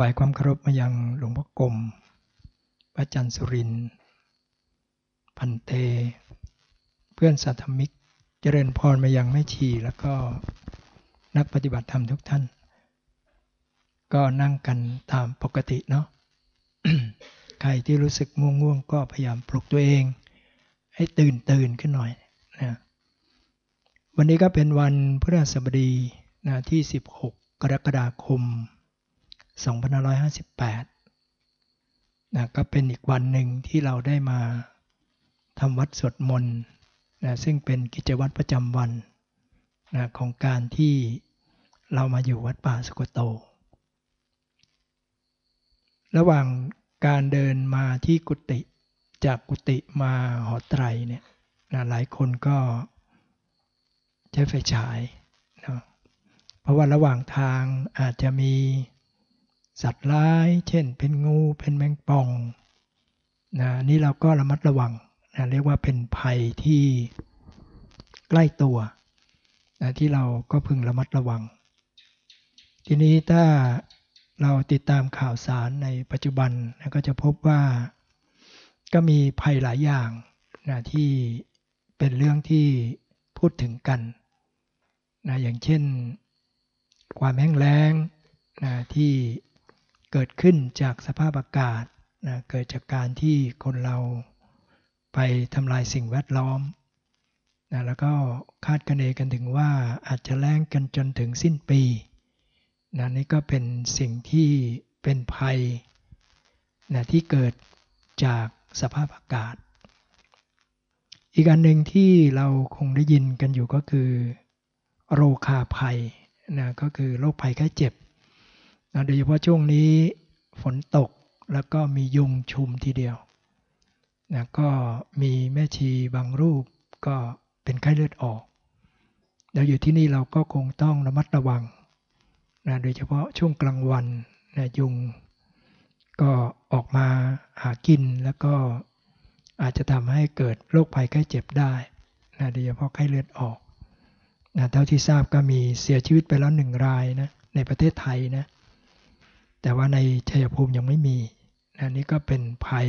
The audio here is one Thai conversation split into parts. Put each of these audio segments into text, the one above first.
วายความเคารพมายังหลวงพ่อกรมพระอาจารย์สุรินทร์พันเต เพื่อนสัตมิก เจริญพรมายังแม่ชีแล้วก็นักปฏิบัติธรรมทุกท่าน ก็นั่งกันตามปกติเนาะใครที่รู้สึกง่วงๆ ก็พยายามปลุกตัวเอง ให้ตื่นตื่นขึ้นหน่อยนะวันนี้ก็เป็นวันพฤหัสบดีนะที่ 16 กรกฎาคม 2558นะก็เป็นอีกวันหนึ่งที่เราได้มาทำวัดสวดมนต์นะซึ่งเป็นกิจวัตรประจำวันนะของการที่เรามาอยู่วัดป่าสุกโต ระหว่างการเดินมาที่กุฏิจากกุฏิมาหอไตรเนี่ยนะหลายคนก็ใช้ไฟฉายนะเพราะว่าระหว่างทางอาจจะมี สัตว์ร้าย เช่น เป็นงูเป็นแมงป่องนะนี่เราก็ระมัดระวังนะเรียกว่าเป็นภัยที่ใกล้ตัวนะที่เราก็พึงระมัดระวัง ทีนี้ถ้าเราติดตามข่าวสารในปัจจุบันนะก็จะพบว่าก็มีภัยหลายอย่างนะที่เป็นเรื่องที่พูดถึงกันนะอย่างเช่นความแห้งแล้งนะที่ เกิดขึ้นจากสภาพอากาศนะเกิดจากการที่คนเราไปทำลายสิ่งแวดล้อมนะแล้วก็คาดคะเนกันถึงว่าอาจจะแล้งกันจนถึงสิ้นปีนะนี่ก็เป็นสิ่งที่เป็นภัยนะที่เกิดจากสภาพอากาศ อีกอันหนึ่งที่เราคงได้ยินกันอยู่ก็คือ โรคาภัยนะก็คือโรคภัยแค่เจ็บ นะโดยเฉพาะช่วงนี้ฝนตกแล้วก็มียุงชุมทีเดียวนะก็มีแม่ชีบางรูปก็เป็นไข้เลือดออกเราอยู่ที่นี่เราก็คงต้องระมัดระวังนะโดยเฉพาะช่วงกลางวันนะยุงก็ออกมาหากินแล้วก็อาจจะทำให้เกิดโรคภัยไข้เจ็บได้นะโดยเฉพาะไข้เลือดออกนะเท่าที่ทราบก็มีเสียชีวิตไปแล้วหนึ่งรายนะในประเทศไทยนะ แต่ว่าในชัยภูมิยังไม่มีนะนี่ก็เป็นภัย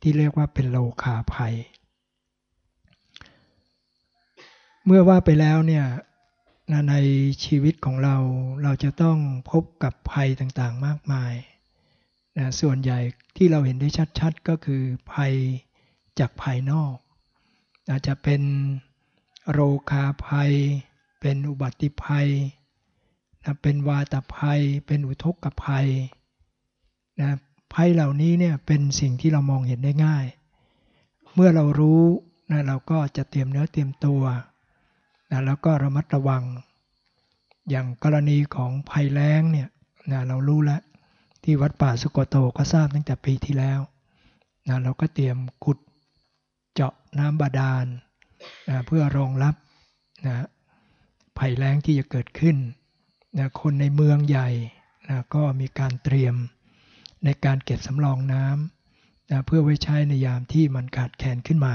ที่เรียกว่าเป็นโลคาภัย เมื่อว่าไปแล้วเนี่ยในชีวิตของเราเราจะต้องพบกับภัยต่างๆมากมายนะส่วนใหญ่ที่เราเห็นได้ชัดๆ ก็คือภัยจากภายนอก อาจจะเป็นโรคาภัย เป็นอุบัติภัย นะเป็นวาตภัย เป็นอุทกภัยนะภัยเหล่านี้เนี่ยเป็นสิ่งที่เรามองเห็นได้ง่าย เมื่อเรารู้นะเราก็จะเตรียมเนื้อเตรียมตัวนะแล้วก็ระมัดระวัง อย่างกรณีของภัยแล้งเนี่ยนะเรารู้แล้วที่วัดป่าสุโกโตก็ทราบตั้งแต่ปีที่แล้วนะเราก็เตรียมขุดเจาะน้ำบาดาลนะเพื่อรองรับนะภัยแล้งที่จะเกิดขึ้น นะคนในเมืองใหญ่นะก็มีการเตรียมในการเก็บสำรองน้ำนะเพื่อไว้ใช้ในยามที่มันขาดแคลนขึ้นมา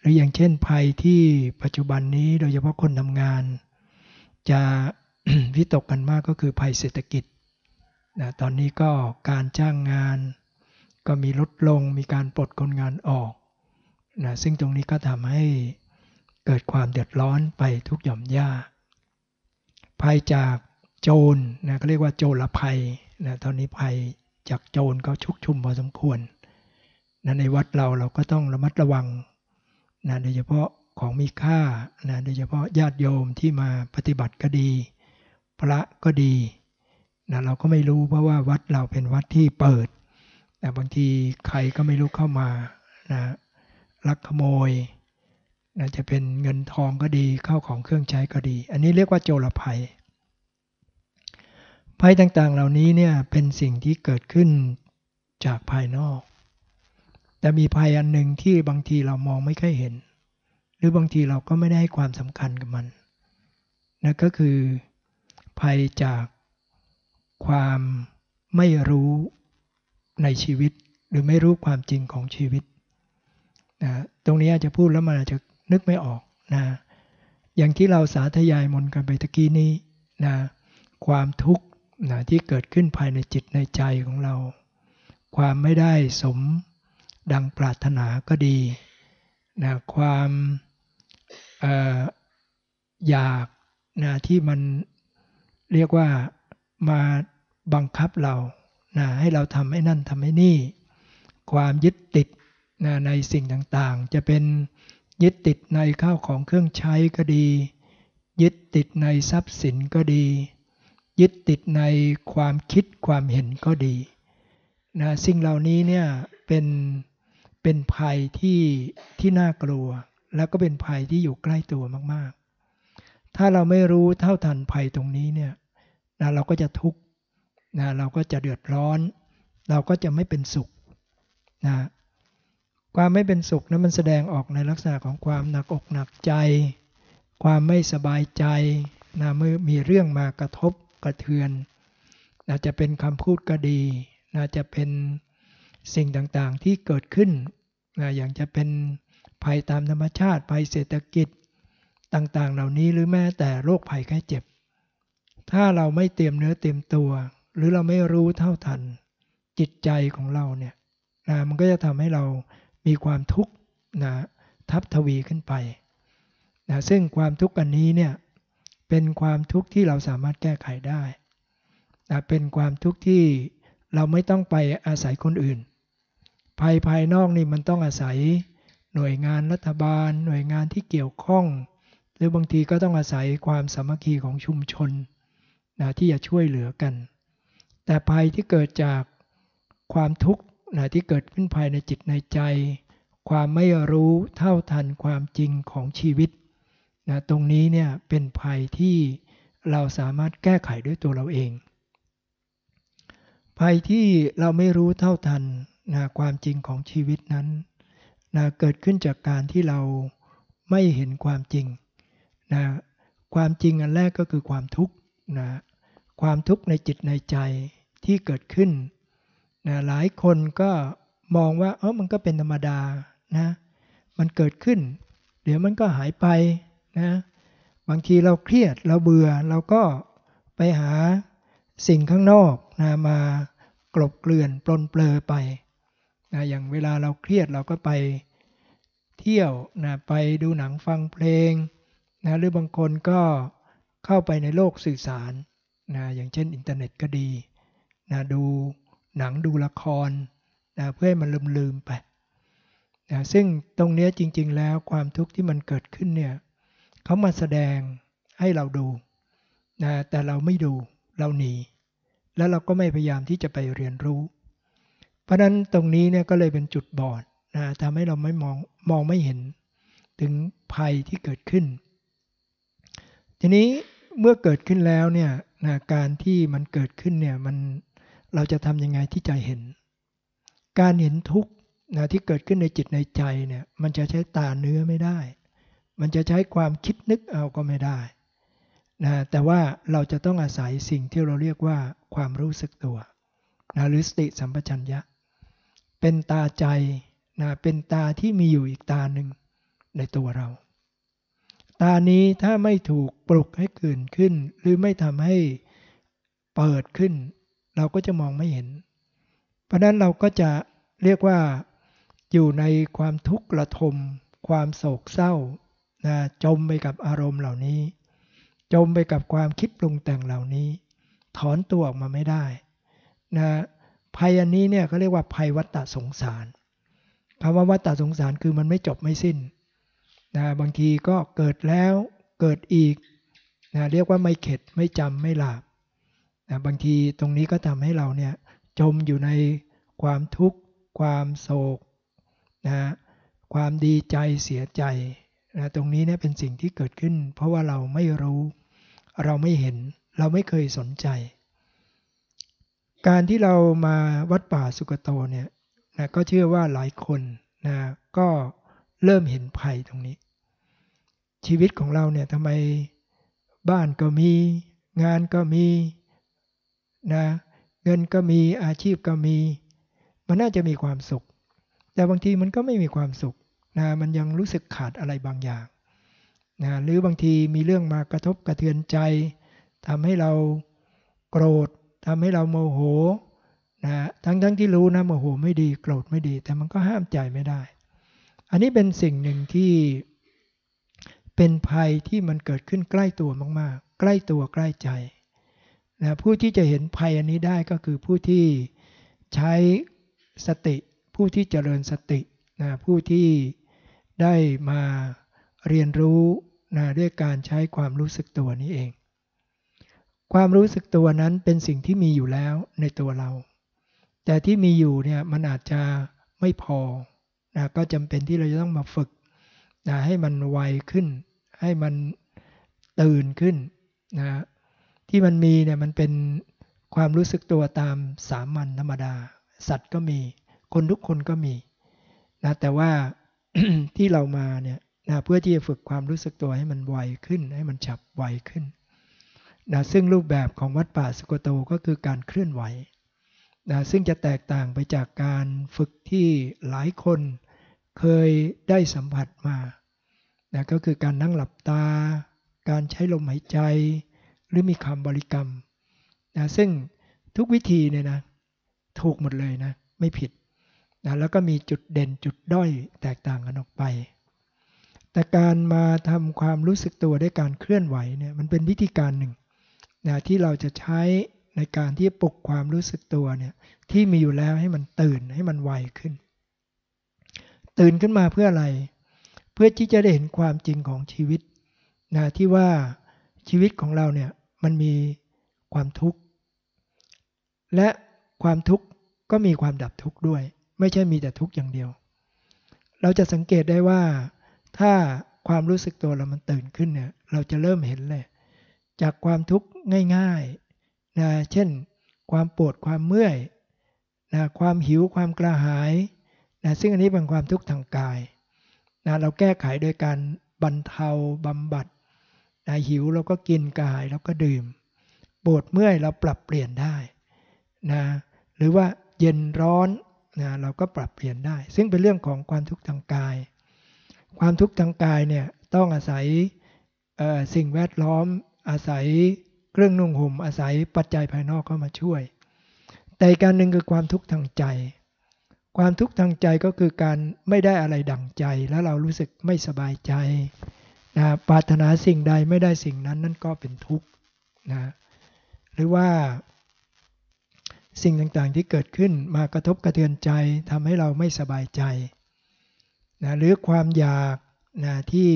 หรืออย่างเช่นภัยที่ปัจจุบันนี้โดยเฉพาะคนทำงาน จะวิตกกันมากก็คือภัยเศรษฐกิจนะตอนนี้ก็การจ้างงาน ก็มีลดลงมีการปลดคนงานออกนะซึ่งตรงนี้ก็ทำให้เกิดความเดือดร้อนไปทุกหย่อมย่า ภัยจากโจรนะก็เรียกว่าโจรภัยนะตอนนี้ภัยจากโจรก็ชุกชุมพอสมควรนะในวัดเราเราก็ต้องระมัดระวังนะโดยเฉพาะของมีค่านะโดยเฉพาะญาติโยมที่มาปฏิบัติก็ดี พระก็ดีนะเราก็ไม่รู้เพราะว่าวัดเราเป็นวัดที่เปิดแต่บางทีใครก็ไม่รู้เข้ามานะลักขโมย นะจะเป็นเงินทองก็ดีเข้าของเครื่องใช้ก็ดี อันนี้เรียกว่าโจรภัย ภัยต่างๆเหล่านี้เนี่ยเป็นสิ่งที่เกิดขึ้นจากภายนอก แต่มีภัยอันหนึ่งที่บางทีเรามองไม่ค่อยเห็น หรือบางทีเราก็ไม่ได้ให้ความสำคัญกับมันนั่นก็คือภัยจากความไม่รู้ในชีวิต หรือไม่รู้ความจริงของชีวิตนะตรงนี้อาจจะพูดแล้วมันอาจจะ นึกไม่ออกนะอย่างที่เราสาธยายมนกันไปตะกี้นี้นะความทุกข์นะที่เกิดขึ้นภายในจิตในใจของเรา ความไม่ได้สมดังปรารถนาก็ดีนะความออยากนะที่มันเรียกว่ามาบังคับเรานะให้เราทำให้นั่นทำให้นี่ ความยึดติดนะในสิ่งต่างๆ จะเป็น ยึดติดในข้าวของเครื่องใช้ก็ดี ยึดติดในทรัพย์สินก็ดี ยึดติดในความคิดความเห็นก็ดีนะสิ่งเหล่านี้เนี่ยเป็นเป็นภัยที่ที่น่ากลัว แล้วก็เป็นภัยที่อยู่ใกล้ตัวมากๆ ถ้าเราไม่รู้เท่าทันภัยตรงนี้เนี่ยนะเราก็จะทุกข์นะเราก็จะเดือดร้อน เราก็จะไม่เป็นสุขนะ ความไม่เป็นสุขนะั้นมันแสดงออกในลักษณะของความหนักอกหนักใจ ความไม่สบายใจนะเมื่อมีเรื่องมากระทบกระเทือนนะจะเป็นคำพูดก็ดีนะจะเป็นสิ่งต่างๆที่เกิดขึ้นนะอย่างจะเป็นภัยตามธรรมชาติภัยเศรษฐกิจต่างๆ เหล่านี้หรือแม้แต่โรคภัยแค่เจ็บ ถ้าเราไม่เตรียมเนื้อเตรียมตัว หรือเราไม่รู้เท่าทันจิตใจของเราเนี่ยนะมันก็จะทำให้เรา มีความทุกข์นะทับทวีขึ้นไปนะซึ่งความทุกข์อันนี้เนี่ยเป็นความทุกข์ที่เราสามารถแก้ไขได้นะเป็นความทุกข์ที่เราไม่ต้องไปอาศัยคนอื่นภายภายนอกนี่มันต้องอาศัยหน่วยงานรัฐบาล หน่วยงานที่เกี่ยวข้อง หรือบางทีก็ต้องอาศัยความสามัคคีของชุมชนนะที่จะช่วยเหลือกัน แต่ภัยที่เกิดจากความทุกข์ นะที่เกิดขึ้นภายในจิตในใจ ความไม่รู้เท่าทันความจริงของชีวิตนะตรงนี้เนี่ยเป็นภัยที่เราสามารถแก้ไขด้วยตัวเราเอง ภัยที่เราไม่รู้เท่าทันนะความจริงของชีวิตนั้นนะเกิดขึ้นจากการที่เราไม่เห็นความจริงนะความจริงอันแรกก็คือความทุกข์นะความทุกข์ในจิตในใจที่เกิดขึ้น นะหลายคนก็มองว่าเออมันก็เป็นธรรมดานะมันเกิดขึ้น เดี๋ยวมันก็หายไปนะบางทีเราเครียดเราเบื่อเราก็ไปหาสิ่งข้างนอกนะมากลบเกลื่อนปลนเปลือไปนะอย่างเวลาเราเครียดเราก็ไปเที่ยวนะไปดูหนังฟังเพลงนะหรือบางคนก็เข้าไปในโลกสื่อสารนะอย่างเช่นอินเทอร์เน็ตก็ดีนะดู หนังดูละครนะเพื่อให้มันลืมลืมไปนะซึ่งตรงนี้จริง ๆ แล้วความทุกข์ที่มันเกิดขึ้นเนี่ยเขามาแสดงให้เราดูนะแต่เราไม่ดูเราหนี แล้วเราก็ไม่พยายามที่จะไปเรียนรู้ เพราะนั้นตรงนี้เนี่ยก็เลยเป็นจุดบอดนะทำให้เราไม่มองมองไม่เห็น ถึงภัยที่เกิดขึ้น ทีนี้เมื่อเกิดขึ้นแล้วเนี่ยนะการที่มันเกิดขึ้นเนี่ยมัน เราจะทำยังไงที่จะเห็น การเห็นทุกข์นะที่เกิดขึ้นในจิตในใจเนี่ย มันจะใช้ตาเนื้อไม่ได้ มันจะใช้ความคิดนึกเอาก็ไม่ได้นะแต่ว่าเราจะต้องอาศัยสิ่งที่เราเรียกว่าความรู้สึกตัวนะหรือสติสัมปชัญญะ เป็นตาใจนะเป็นตาที่มีอยู่อีกตาหนึ่งในตัวเรา ตานี้ถ้าไม่ถูกปลุกให้เกิดขึ้น หรือไม่ทำให้เปิดขึ้น เราก็จะมองไม่เห็น เพราะนั้นเราก็จะเรียกว่าอยู่ในความทุกข์ระทม ความโศกเศร้านะจมไปกับอารมณ์เหล่านี้ จมไปกับความคิดปรุงแต่งเหล่านี้ ถอนตัวออกมาไม่ได้นะภัยอันนี้เนี่ยเขาเรียกว่าภัยวัฏฏสงสารคำว่าวัฏฏสงสารคือมันไม่จบไม่สิ้นนะบางทีก็เกิดแล้วเกิดอีกนะเรียกว่าไม่เข็ดไม่จำไม่หลาบ นะบางทีตรงนี้ก็ทำให้เราเนี่ยจมอยู่ในความทุกข์ ความโศกนะความดีใจเสียใจนะตรงนี้เนี่ยเป็นสิ่งที่เกิดขึ้น เพราะว่าเราไม่รู้ เราไม่เห็นเราไม่เคยสนใจ การที่เรามาวัดป่าสุกโตเนี่ยนะก็เชื่อว่าหลายคนนะก็เริ่มเห็นภัยตรงนี้ ชีวิตของเราเนี่ยทำไมบ้านก็มี งานก็มี นะเงินก็มีอาชีพก็มี มันน่าจะมีความสุข แต่บางทีมันก็ไม่มีความสุขนะมันยังรู้สึกขาดอะไรบางอย่างนะหรือบางทีมีเรื่องมากระทบกระเทือนใจทำให้เราโกรธทำให้เราโมโหนะทั้งทั้งที่รู้นะโมโหไม่ดีโกรธไม่ดี แต่มันก็ห้ามใจไม่ได้ อันนี้เป็นสิ่งหนึ่งที่เป็นภัยที่มันเกิดขึ้นใกล้ตัวมาก ๆ ใกล้ตัวใกล้ใจ นะผู้ที่จะเห็นภัยอันนี้ได้ก็คือผู้ที่ใช้สติ ผู้ที่เจริญสตินะผู้ที่ได้มาเรียนรู้นะด้วยการใช้ความรู้สึกตัวนี้เอง ความรู้สึกตัวนั้นเป็นสิ่งที่มีอยู่แล้วในตัวเรา แต่ที่มีอยู่เนี่ยมันอาจจะไม่พอนะก็จำเป็นที่เราจะต้องมาฝึกนะให้มันไวขึ้น ให้มันตื่นขึ้นนะ ที่มันมีเนี่ยมันเป็นความรู้สึกตัวตามสามัญธรรมดา สัตว์ก็มี คนทุกคนก็มีนะแต่ว่าที่เรามาเนี่ยนะเพื่อที่จะฝึกความรู้สึกตัวให้มันไวขึ้น ให้มันฉับไวขึ้นนะซึ่งรูปแบบของวัดป่าสุกโตก็คือการเคลื่อนไหวนะซึ่งจะแตกต่างไปจากการฝึกที่หลายคนเคยได้สัมผัสมานะก็คือการนั่งหลับตา การใช้ลมหายใจ หรือมีคำบริกรรมนะซึ่งทุกวิธีเนี่ยนะถูกหมดเลยนะไม่ผิดนะแล้วก็มีจุดเด่นจุดด้อยแตกต่างกันออกไป แต่การมาทำความรู้สึกตัวด้วยการเคลื่อนไหวเนี่ยมันเป็นวิธีการหนึ่งนะที่เราจะใช้ในการที่ปลุกความรู้สึกตัวเนี่ยที่มีอยู่แล้วให้มันตื่นให้มันไวขึ้น ตื่นขึ้นมาเพื่ออะไร เพื่อที่จะได้เห็นความจริงของชีวิตนะที่ว่าชีวิตของเราเนี่ย มันมีความทุกข์ และความทุกข์ก็มีความดับทุกข์ด้วย ไม่ใช่มีแต่ทุกข์อย่างเดียว เราจะสังเกตได้ว่า ถ้าความรู้สึกตัวเรามันตื่นขึ้นเนี่ยเราจะเริ่มเห็นเลย จากความทุกข์ง่ายๆนะเช่น ความปวดความเมื่อยนะความหิวความกระหายนะซึ่งอันนี้เป็นความทุกข์ทางกายนะเราแก้ไขโดยการบรรเทาบำบัด นะหิวเราก็กินกายเราก็ดื่มปวดเมื่อยเราปรับเปลี่ยนได้นะหรือว่าเย็นร้อนนะเราก็ปรับเปลี่ยนได้ ซึ่งเป็นเรื่องของความทุกข์ทางกาย ความทุกข์ทางกายเนี่ยต้องอาศัยสิ่งแวดล้อมอาศัยเครื่องนุ่งห่มอาศัยปัจจัยภายนอกเข้ามาช่วย แต่กการหนึ่งคือความทุกข์ทางใจ ความทุกข์ทางใจก็คือการไม่ได้อะไรดั่งใจแล้วเรารู้สึกไม่สบายใจ นะปรารถนาสิ่งใดไม่ได้สิ่งนั้นนั่นก็เป็นทุกข์นะหรือว่าสิ่งต่างๆที่เกิดขึ้นมากระทบกระเทือนใจทำให้เราไม่สบายใจนะหรือความอยากนะที่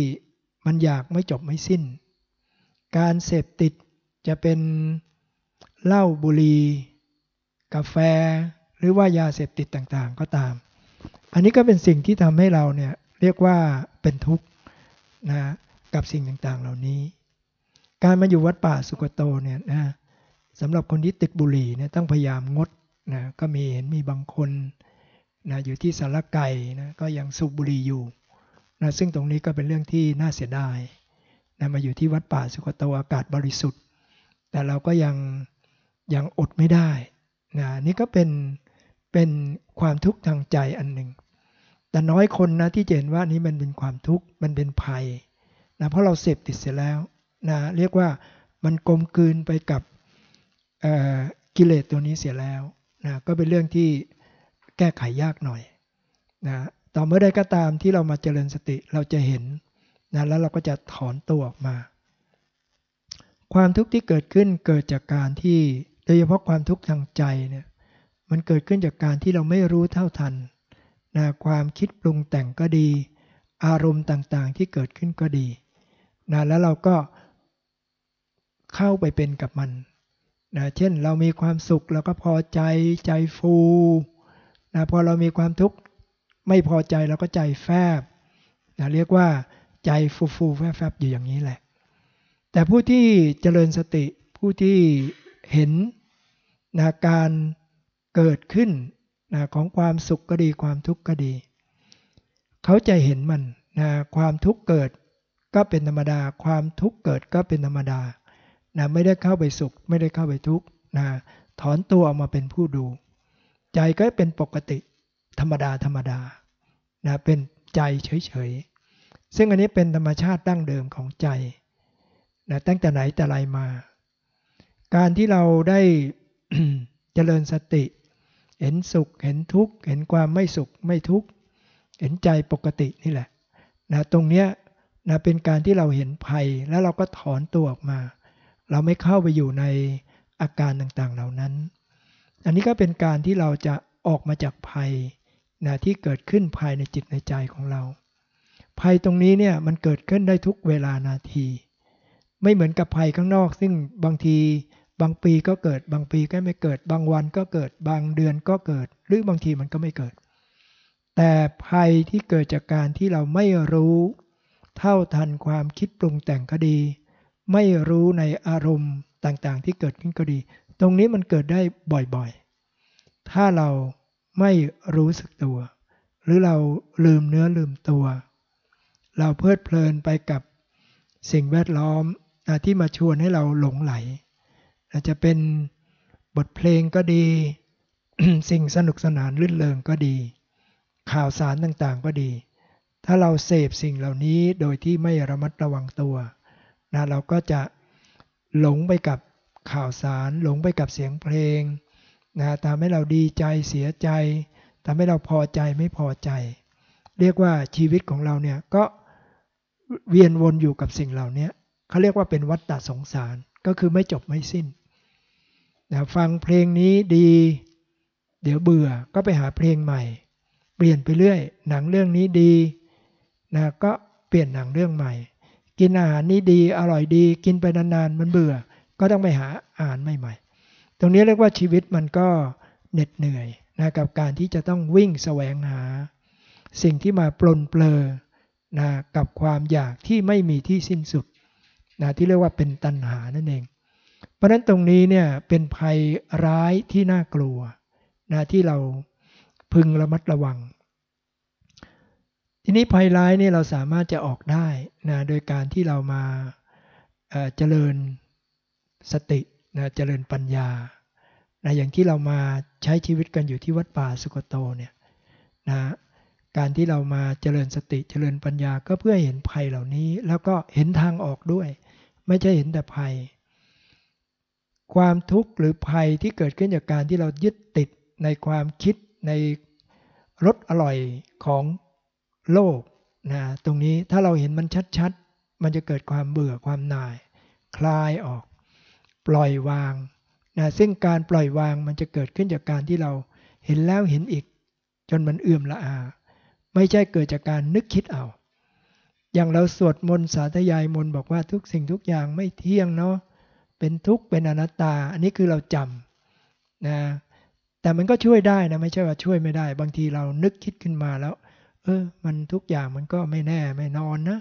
มันอยากไม่จบไม่สิ้น การเสพติดจะเป็นเหล้าบุหรี่กาแฟ หรือว่ายาเสพติดต่างๆก็ตาม อันนี้ก็เป็นสิ่งที่ทำให้เราเนี่ยเรียกว่าเป็นทุกข์นะ กับสิ่งต่างๆ เหล่านี้ การมาอยู่วัดป่าสุกโตเนี่ยนะสำหรับคนที่ติดบุหรี่เนี่ยต้องพยายามงดนะก็มีเห็นมีบางคนนะอยู่ที่สารไก่นะก็ยังสูบบุหรี่อยู่นะซึ่งตรงนี้ก็เป็นเรื่องที่น่าเสียดายนะมาอยู่ที่วัดป่าสุกโตอากาศบริสุทธิ์ แต่เราก็ยังยังอดไม่ได้นะนี่ก็เป็นเป็นความทุกข์ทางใจอันหนึ่งแต่น้อยคนนะที่เห็นว่านี้มันเป็นความทุกข์มันเป็นภัย นะเพราะเราเสพติดเสียแล้วนะเรียกว่ามันกลมกลืนไปกับกิเลสตัวนี้เสียแล้วนะก็เป็นเรื่องที่แก้ไขยากหน่อยนะต่อเมื่อใดก็ตามที่เรามาเจริญสติเราจะเห็นนะแล้วเราก็จะถอนตัวออกมา ความทุกข์ที่เกิดขึ้นเกิดจากการที่โดยเฉพาะความทุกข์ทางใจเนี่ยมันเกิดขึ้นจากการที่เราไม่รู้เท่าทันนะความคิดปรุงแต่งก็ดี อารมณ์ต่างๆที่เกิดขึ้นก็ดี นะแล้วเราก็เข้าไปเป็นกับมันนะเช่นเรามีความสุขเราก็พอใจใจฟูนะพอเรามีความทุกข์ไม่พอใจเราก็ใจแฟบนะเรียกว่าใจฟูฟูแฟบๆอยู่อย่างนี้แหละ แต่ผู้ที่เจริญสติผู้ที่เห็นนาการเกิดขึ้นนะของความสุขก็ดีความทุกข์ก็ดี เขาจะเห็นมันนะความทุกข์เกิด ก็เป็นธรรมดา ความทุกข์เกิดก็เป็นธรรมดานะไม่ได้เข้าไปสุข ไม่ได้เข้าไปทุกข์นะถอนตัวออกมาเป็นผู้ดู ใจก็เป็นปกติธรรมดาธรรมดานะเป็นใจเฉยๆ ซึ่งอันนี้เป็นธรรมชาติดั้งเดิมของใจนะตั้งแต่ไหนแต่ไรมา การที่เราได้เจริญสติ เห็นสุขเห็นทุกข์ เห็นความไม่สุขไม่ทุกข์ เห็นใจปกตินี่แหละนะตรงเนี้ย นะเป็นการที่เราเห็นภัยแล้วเราก็ถอนตัวออกมา เราไม่เข้าไปอยู่ในอาการต่างๆเหล่านั้น อันนี้ก็เป็นการที่เราจะออกมาจากภัยนะที่เกิดขึ้นภายในจิตในใจของเรา ภัยตรงนี้เนี่ยมันเกิดขึ้นได้ทุกเวลานาที ไม่เหมือนกับภัยข้างนอก ซึ่งบางทีบางปีก็เกิดบางปีก็ไม่เกิด บางวันก็เกิดบางเดือนก็เกิด หรือบางทีมันก็ไม่เกิด แต่ภัยที่เกิดจากการที่เราไม่รู้ เท่าทันความคิดปรุงแต่งก็ดี ไม่รู้ในอารมณ์ต่างๆ ที่เกิดขึ้นก็ดี ตรงนี้มันเกิดได้บ่อยๆ ถ้าเราไม่รู้สึกตัว หรือเราลืมเนื้อลืมตัว เราเพลิดเพลินไปกับสิ่งแวดล้อมที่มาชวนให้เราหลงไหลอาจจะเป็นบทเพลงก็ดี สิ่งสนุกสนานลื่นเลงก็ดี ข่าวสารต่างๆก็ดี ถ้าเราเสพสิ่งเหล่านี้โดยที่ไม่ระมัดระวังตัวนะเราก็จะหลงไปกับข่าวสาร หลงไปกับเสียงเพลงนะทำให้เราดีใจเสียใจทำให้เราพอใจไม่พอใจ เรียกว่าชีวิตของเราเนี่ยก็เวียนวนอยู่กับสิ่งเหล่านี้เขาเรียกว่าเป็นวัฏฏะสงสารก็คือไม่จบไม่สิ้นนะฟังเพลงนี้ดี เดี๋ยวเบื่อก็ไปหาเพลงใหม่ เปลี่ยนไปเรื่อย หนังเรื่องนี้ดี นะก็เปลี่ยนหนังเรื่องใหม่ กินอาหารนี้ดีอร่อยดี กินไปนานๆมันเบื่อ ก็ต้องไปหาอาหารใหม่ๆ ตรงนี้เรียกว่าชีวิตมันก็เหน็ดเหนื่อยนะกับการที่จะต้องวิ่งแสวงหา สิ่งที่มาปลนเปลอนะกับความอยากที่ไม่มีที่สิ้นสุดนะที่เรียกว่าเป็นตัณหานั่นเอง เพราะฉะนั้นตรงนี้เนี่ยเป็นภัยร้ายที่น่ากลัวนะที่เราพึงระมัดระวัง ทีนี้ภัยร้ายนี่เราสามารถจะออกได้นะโดยการที่เรามาเจริญสตินะเจริญปัญญานะอย่างที่เรามาใช้ชีวิตกันอยู่ที่วัดป่าสุกโตเนี่ยนะการที่เรามาเจริญสติเจริญปัญญาก็เพื่อเห็นภัยเหล่านี้ แล้วก็เห็นทางออกด้วย ไม่ใช่เห็นแต่ภัย ความทุกข์หรือภัยที่เกิดขึ้นจากการที่เรายึดติดในความคิดในรสอร่อยของ โลกนะตรงนี้ถ้าเราเห็นมันชัดๆ มันจะเกิดความเบื่อความหน่าย คลายออก ปล่อยวางนะซึ่งการปล่อยวางมันจะเกิดขึ้นจากการที่เราเห็นแล้วเห็นอีก จนมันเอื่มละอา ไม่ใช่เกิดจากการนึกคิดเอา อย่างเราสวดมนต์สาธยายมนต์บอกว่าทุกสิ่งทุกอย่างไม่เที่ยงเนาะเป็นทุกข์เป็นอนัตตา อันนี้คือเราจำนะแต่มันก็ช่วยได้นะไม่ใช่ว่าช่วยไม่ได้ บางทีเรานึกคิดขึ้นมาแล้ว เออ มันทุกอย่างมันก็ไม่แน่ไม่นอนนะ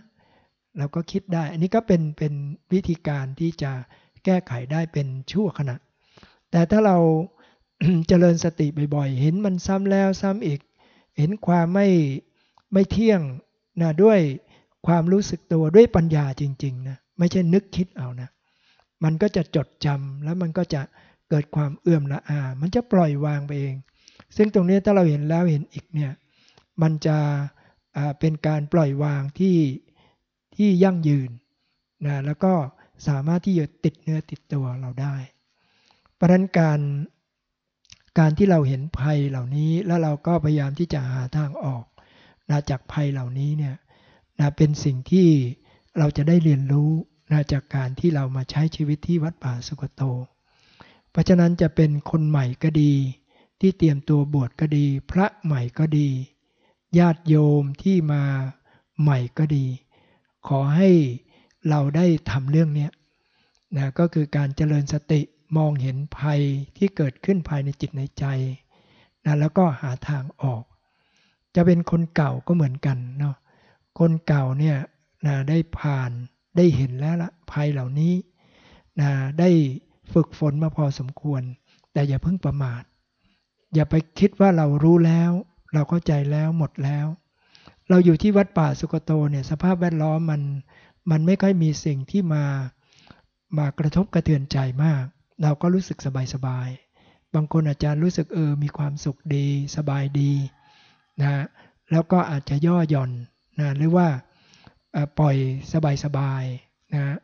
เราก็คิดได้ อันนี้ก็เป็นเป็นวิธีการที่จะแก้ไขได้เป็นชั่วขณะ แต่ถ้าเราเจริญสติบ่อยๆ เห็นมันซ้ำแล้วซ้ำอีก เห็นความไม่ไม่เที่ยงนะด้วยความรู้สึกตัวด้วยปัญญาจริง ๆนะไม่ใช่นึกคิดเอานะ มันก็จะจดจำแล้วมันก็จะเกิดความเอื่อมละอา มันจะปล่อยวางไปเอง ซึ่งตรงนี้ถ้าเราเห็นแล้วเห็นอีกเนี่ย มันจะเป็นการปล่อยวางที่ที่ยั่งยืนนะแล้วก็สามารถที่จะติดเนื้อติดตัวเราได้เพราะนั้นการการที่เราเห็นภัยเหล่านี้แล้วเราก็พยายามที่จะหาทางออกนะจากภัยเหล่านี้เนี่ยนะเป็นสิ่งที่เราจะได้เรียนรู้นะจากการที่เรามาใช้ชีวิตที่วัดป่าสุกโต เพราะฉะนั้นจะเป็นคนใหม่ก็ดี ที่เตรียมตัวบวชก็ดี พระใหม่ก็ดี ญาติโยมที่มาใหม่ก็ดี ขอให้เราได้ทำเรื่องนี้นะก็คือการเจริญสติมองเห็นภัยที่เกิดขึ้นภายในจิตในใจนะแล้วก็หาทางออก จะเป็นคนเก่าก็เหมือนกันเนาะคนเก่าเนี่ยนะได้ผ่านได้เห็นแล้วละภัยเหล่านี้นะได้ฝึกฝนมาพอสมควร แต่อย่าเพิ่งประมาท อย่าไปคิดว่าเรารู้แล้ว เราเข้าใจแล้วหมดแล้ว เราอยู่ที่วัดป่าสุกโตเนี่ยสภาพแวดล้อมมันมันไม่ค่อยมีสิ่งที่มามากระทบกระเทือนใจมาก เราก็รู้สึกสบายสบายบางคนอาจารย์รู้สึกเออมีความสุขดีสบายดีนะแล้วก็อาจจะย่อหย่อนนะหรือว่าปล่อยสบายสบายนะ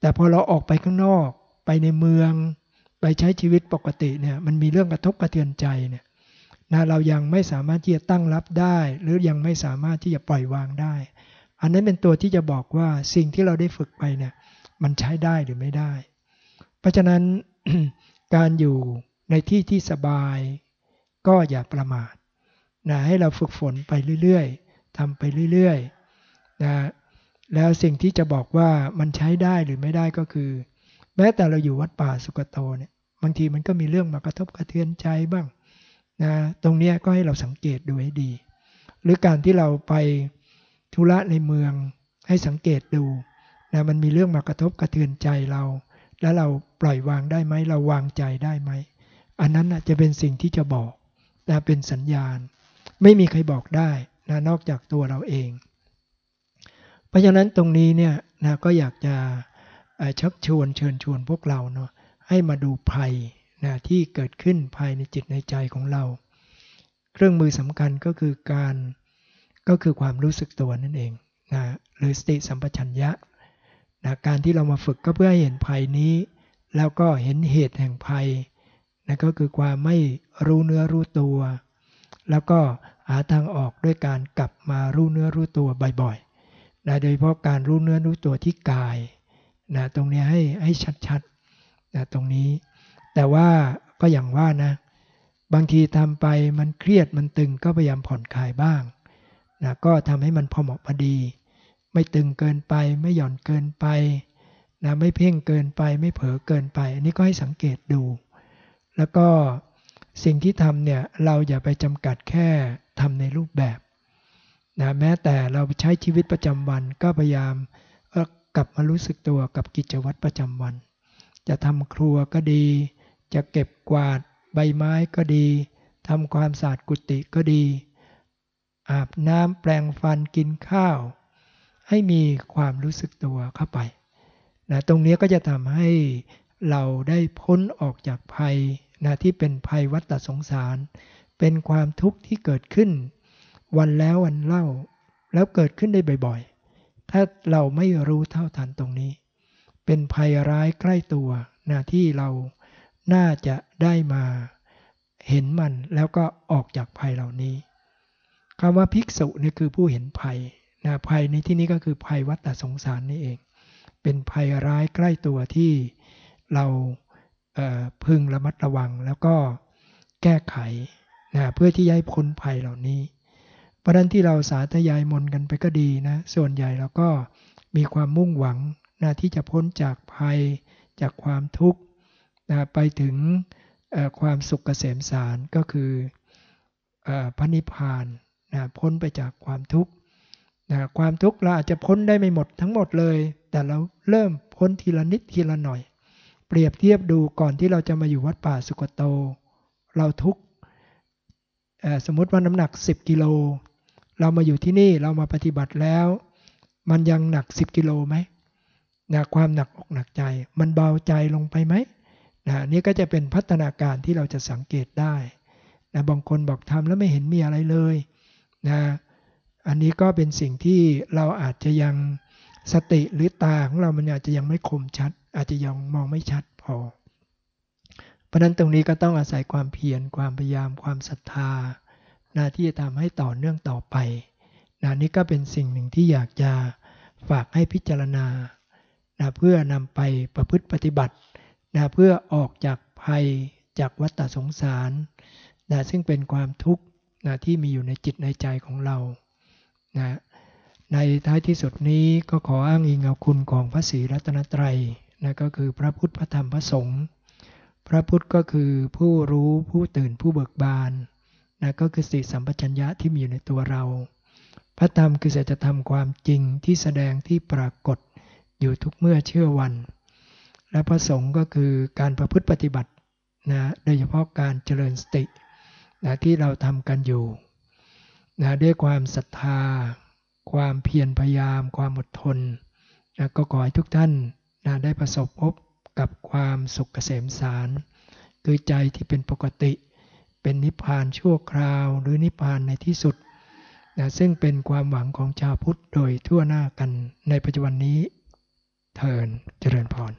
แต่พอเราออกไปข้างนอก ไปในเมือง ไปไปใช้ชีวิตปกติเนี่ยมันมีเรื่องกระทบกระเทือนใจเนี่ย นะเรายังไม่สามารถที่จะตั้งรับได้ หรือยังไม่สามารถที่จะปล่อยวางได้ อันนั้นเป็นตัวที่จะบอกว่าสิ่งที่เราได้ฝึกไปเนี่ยมันใช้ได้หรือไม่ได้ เพราะฉะนั้นการอยู่ในที่ที่สบาย ก็อย่าประมาทนะให้เราฝึกฝนไปเรื่อยๆทำไปเรื่อยๆนะแล้วสิ่งที่จะบอกว่ามันใช้ได้หรือไม่ได้ก็คือ แม้แต่เราอยู่วัดป่าสุกโตเนี่ยบางทีมันก็มีเรื่องมากระทบกระเทือนใจบ้าง นะตรงนี้ก็ให้เราสังเกตดูให้ดี หรือการที่เราไปธุระในเมืองให้สังเกตดูนะมันมีเรื่องมากระทบกระเทือนใจเรา แล้วเราปล่อยวางได้ไหมเราวางใจได้ไหม อันนั้นจะเป็นสิ่งที่จะบอกนะเป็นสัญญาณ ไม่มีใครบอกได้นะนอกจากตัวเราเอง เพราะฉะนั้นตรงนี้เนี่ยนะก็อยากจะชักชวนเชิญชวนพวกเราเนาะให้มาดูภัย นะที่เกิดขึ้นภายในจิตในใจของเรา เครื่องมือสำคัญก็คือการก็คือความรู้สึกตัวนั่นเองนะหรือสติสัมปชัญญะนะการที่เรามาฝึกก็เพื่อให้เห็นภัยนี้ แล้วก็เห็นเหตุแห่งภัยนะก็คือความไม่รู้เนื้อรู้ตัว แล้วก็หาทางออกด้วยการกลับมารู้เนื้อรู้ตัวบ่อยๆนะโดยเฉพาะการรู้เนื้อรู้ตัวที่กายนะตรงนี้ให้ให้ชัดๆนะตรงนี้ แต่ว่าก็อย่างว่านะ บางทีทำไปมันเครียดมันตึงก็พยายามผ่อนคลายบ้างนะก็ทำให้มันพอเหมาะพอดี ไม่ตึงเกินไปไม่หย่อนเกินไปนะไม่เพ่งเกินไปไม่เผลอเกินไป อันนี้ก็ให้สังเกตดู แล้วก็สิ่งที่ทำเนี่ยเราอย่าไปจำกัดแค่ทำในรูปแบบนะแม้แต่เราใช้ชีวิตประจำวันก็พยายามกลับมารู้สึกตัวกับกิจวัตรประจำวัน จะทำครัวก็ดี จะเก็บกวาดใบไม้ก็ดีทำความสะอาดกุฏิก็ดี อาบน้ำแปรงฟันกินข้าว ให้มีความรู้สึกตัวเข้าไปนะตรงนี้ก็จะทำให้เราได้พ้นออกจากภัยนะที่เป็นภัยวัฏสงสาร เป็นความทุกข์ที่เกิดขึ้น วันแล้ววันเล่า แล้วเกิดขึ้นได้บ่อยๆ ถ้าเราไม่รู้เท่าทันตรงนี้ เป็นภัยร้ายใกล้ตัวนะที่เรา น่าจะได้มาเห็นมันแล้วก็ออกจากภัยเหล่านี้คำว่าภิกษุนี่คือผู้เห็นภัยนะภัยในที่นี้ก็คือภัยวัฏสงสารนี่เอง เป็นภัยร้ายใกล้ตัวที่เราพึงระมัดระวังแล้วก็แก้ไขนะเพื่อที่จะให้พ้นภัยเหล่านี้เพราะนั้นที่เราสาธยายมนกันไปก็ดีนะส่วนใหญ่เราก็มีความมุ่งหวังนะที่จะพ้นจากภัยจากความทุกข์ นะไปถึงความสุขเกษมสารก็คือพระนิพพานนะพ้นไปจากความทุกข์นะความทุกข์เราอาจจะพ้นได้ไม่หมดทั้งหมดเลย แต่เราเริ่มพ้นทีละนิดทีละหน่อย เปรียบเทียบดูก่อนที่เราจะมาอยู่วัดป่าสุกโต เราทุกสมมติว่าน้ำหนัก 10 กิโล เรามาอยู่ที่นี่เรามาปฏิบัติแล้ว มันยังหนัก 10 กิโลไหมนะความหนักอกหนักใจ มันเบาใจลงไปไหม นะนี่ก็จะเป็นพัฒนาการที่เราจะสังเกตได้นะบางคนบอกทำแล้วไม่เห็นมีอะไรเลยนะอันนี้ก็เป็นสิ่งที่เราอาจจะยังสติหรือตาของเรามันอาจจะยังไม่คมชัด อาจจะยังมองไม่ชัดพอเพราะนั้นตรงนี้ก็ต้องอาศัยความเพียรความพยายามความศรัทธานะที่จะทำให้ต่อเนื่องต่อไปนะนี่ก็เป็นสิ่งหนึ่งที่อยากจะฝากให้พิจารณานะเพื่อนำไปประพฤติปฏิบัติ นะเพื่อออกจากภัยจากวัฏสงสารนะซึ่งเป็นความทุกข์นะที่มีอยู่ในจิตในใจของเรานะในท้ายที่สุดนี้ก็ขออ้างอิงเอาคุณของพระศรีรัตนตรัยนะก็คือพระพุทธพระธรรมพระสงฆ์พระพุทธก็คือผู้รู้ผู้ตื่นผู้เบิกบานนะก็คือสติสัมปชัญญะที่มีอยู่ในตัวเรา พระธรรมคือสัจธรรมความจริงที่แสดงที่ปรากฏอยู่ทุกเมื่อเชื่อวัน และพระสงฆ์ก็คือการประพฤติปฏิบัตินะโดยเฉพาะการเจริญสตินะที่เราทำกันอยู่นะด้วยความศรัทธา ความเพียรพยายาม ความอดทนนะก็ขอให้ทุกท่านนะได้ประสบพบกับความสุขเกษมสาร คือใจที่เป็นปกติ เป็นนิพพานชั่วคราว หรือนิพพานในที่สุดนะซึ่งเป็นความหวังของชาวพุทธโดยทั่วหน้ากันในปัจจุบันนี้เทินเจริญพร